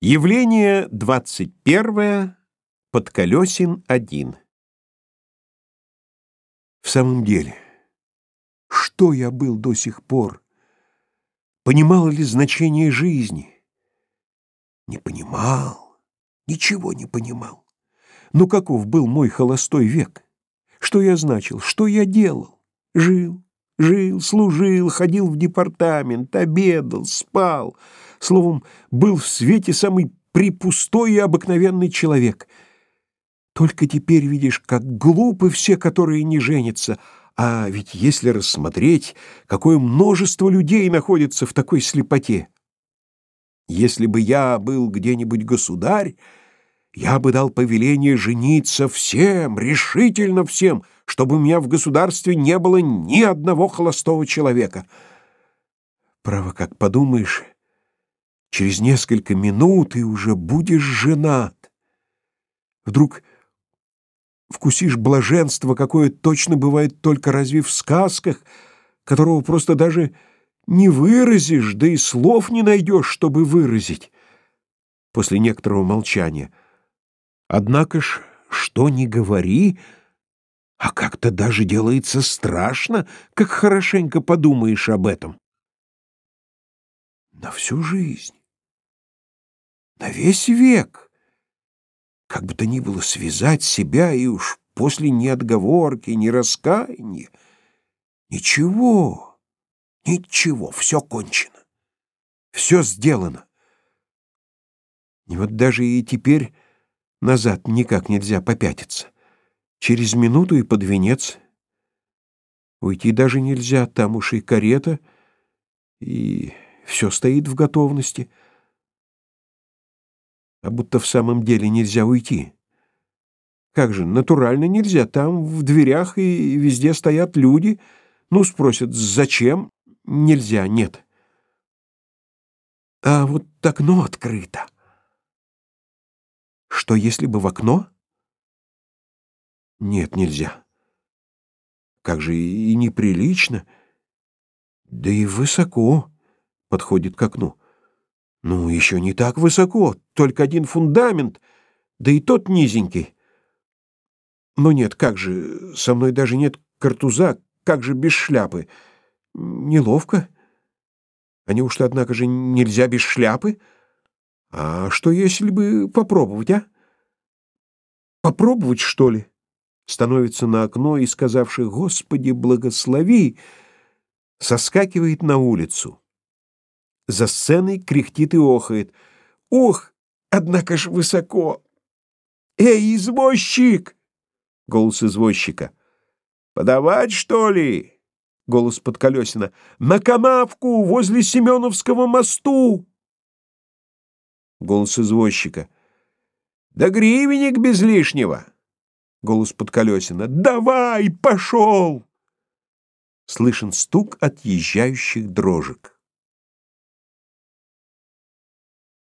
Явление 21. Подколесин 1. В самом деле, что я был до сих пор? Понимал ли значение жизни? Не понимал, ничего не понимал. Но каков был мой холостой век? Что я значил, что я делал? Жил, жил, служил, ходил в департамент, обедал, спал — Словом, был в свете самый припустой и обыкновенный человек. Только теперь видишь, как глупы все, которые не женятся, а ведь если рассмотреть, какое множество людей находится в такой слепоте. Если бы я был где-нибудь государь, я бы дал повеление жениться всем, решительно всем, чтобы у меня в государстве не было ни одного холостого человека. Право, как подумаешь, Через несколько минут и уже будешь женат. Вдруг вкусишь блаженство, какое точно бывает только разве в сказках, которого просто даже не выразишь, да и слов не найдешь, чтобы выразить. После некоторого молчания. Однако ж, что ни говори, а как-то даже делается страшно, как хорошенько подумаешь об этом. На всю жизнь на весь век. Как бы то ни было связать себя и уж после ни отговорки, ни раскаяния. Ничего, ничего, все кончено. Все сделано. И вот даже и теперь назад никак нельзя попятиться. Через минуту и под венец. Уйти даже нельзя, там уж и карета, и все стоит в готовности — а будто в самом деле нельзя уйти. Как же, натурально нельзя, там в дверях и везде стоят люди. Ну, спросят, зачем? Нельзя, нет. А вот окно открыто. Что, если бы в окно? Нет, нельзя. Как же и неприлично, да и высоко подходит к окну. Ну, еще не так высоко, только один фундамент, да и тот низенький. Но нет, как же, со мной даже нет картуза, как же без шляпы? Неловко. А неужто, однако же, нельзя без шляпы? А что, если бы попробовать, а? Попробовать, что ли? Становится на окно и, сказавший «Господи, благослови!», соскакивает на улицу. За сценой кряхтит и охает. «Ух, однако ж высоко!» «Эй, извозчик!» — голос извозчика. «Подавать, что ли?» — голос Подколесина. «На канавку возле Семеновского мосту!» Голос извозчика. «Да гривенник без лишнего!» Голос Подколесина. «Давай, пошел!» Слышен стук отъезжающих дрожек.